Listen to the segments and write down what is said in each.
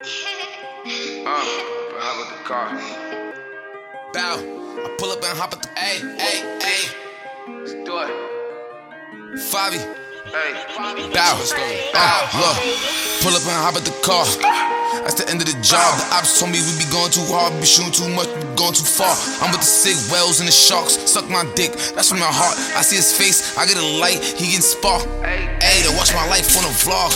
Uh, how the car? Bow. I pull up and hop at the A, A, Let's do it. A. Favi. Hey, Bow. Bow. Look. Pull up and hop at the car. That's the end of the job. The ops told me we be going too hard, be shooting too much, we be going too far. I'm with the sick whales and the sharks. Suck my dick, that's from my heart. I see his face, I get a light, he getting spark. Hey, to watch my life on a vlog.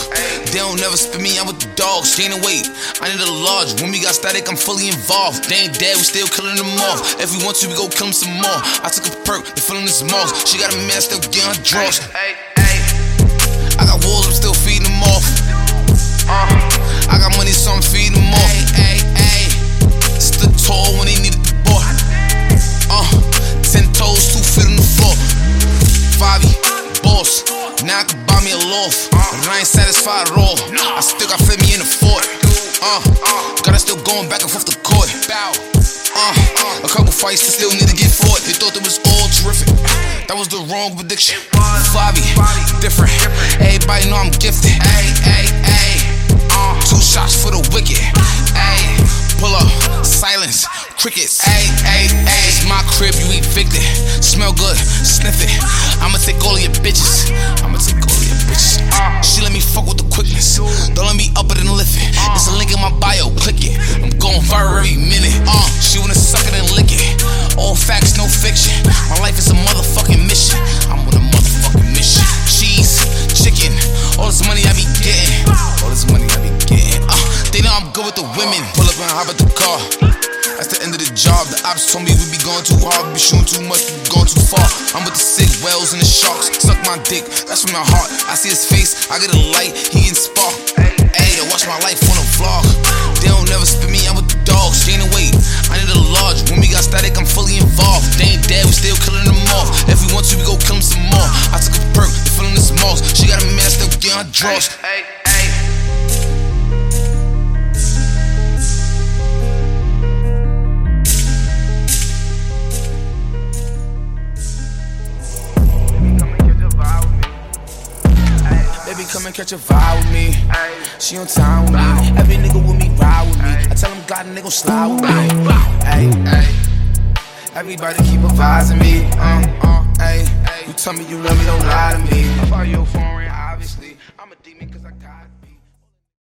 They don't never spit me, I'm with the dogs. Gain weight, I need a large. When we got static, I'm fully involved. They ain't dead, we still killing them off. If we want to, we go kill them some more. I took a perk, they feeling this malls. She got a man still getting her hey, Now I can buy me a loaf. But I ain't satisfied at all. I still got fit me in the fort. Uh, got us still going back and forth the court. Uh, a couple fights that still need to get fought. They thought it was all terrific. That was the wrong prediction. Favi, different. Everybody know I'm gifted. Ay, ay, ay. Two shots for the wicked. Ay, pull up, silence, crickets. Ay, ay, ay. It's my crib, you evicted. Smell good, sniff it. I'ma take all of your bitches. I'ma take all of your bitches. She let me fuck with the quickness. Don't let me up it and lift it. There's a link in my bio, click it. I'm going viral every minute. Uh, she wanna suck it and lick it. All facts, no fiction. My life is a motherfucking mission. I'm on a motherfucking mission. Cheese, chicken, all this money I be getting. All this money I be getting. Uh, they know I'm good with the women. Pull up and hop at the car. The job. The ops told me we be going too hard, be shooting too much, we be going too far. I'm with the sick whales and the sharks. Suck my dick, that's from my heart. I see his face, I get a light, he getting spark. Hey, I watch my life on a vlog. They don't never spit me, I'm with the dogs. Gain weight, I need a large. When we got static, I'm fully involved. They ain't dead, we still killing them off. If we want to, we go kill them some more. I took a perk, they feeling the smalls. She got a man still getting her draws. hey, hey. Baby, come and catch a vibe with me. She on time with me. Every nigga with me ride with me. I tell him God and they gon' slide with me. Ay, ay. Everybody keep advising me. Uh, uh, ay. You tell me you love me, don't lie to me. I buy your ring, obviously. I'm a demon 'cause